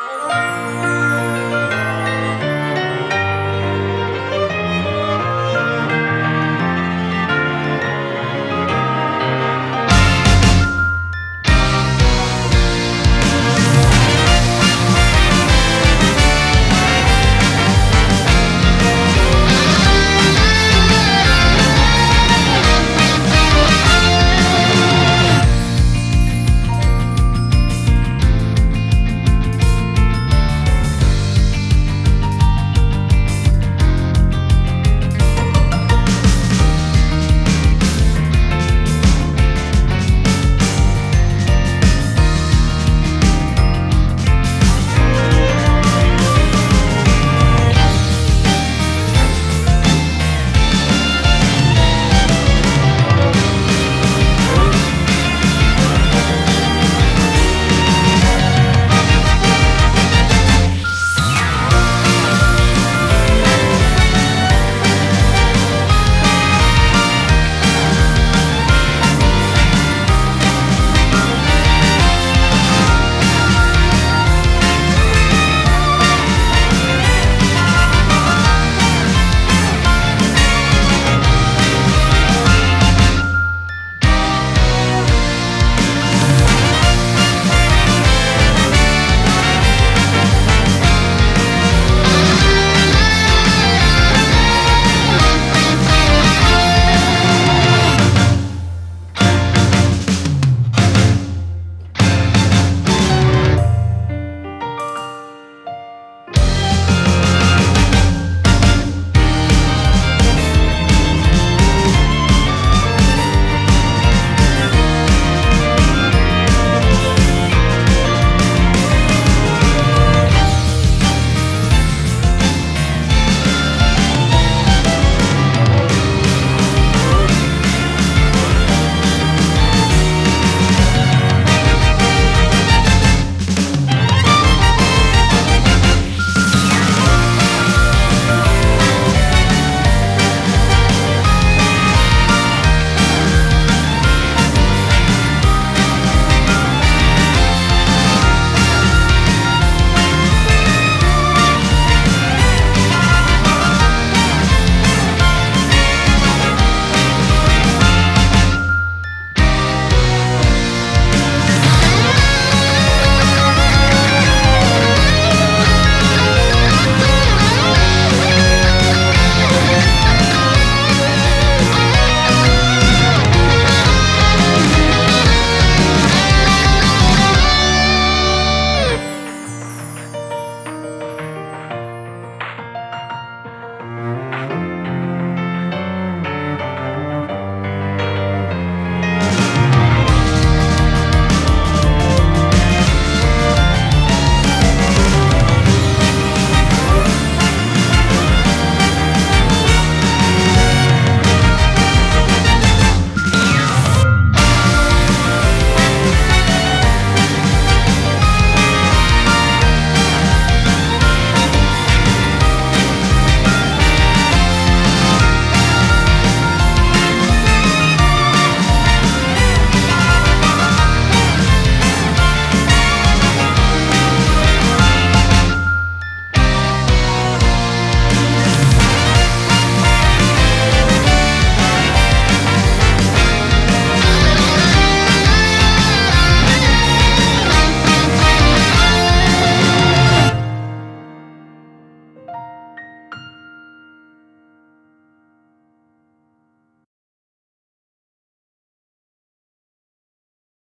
Oh,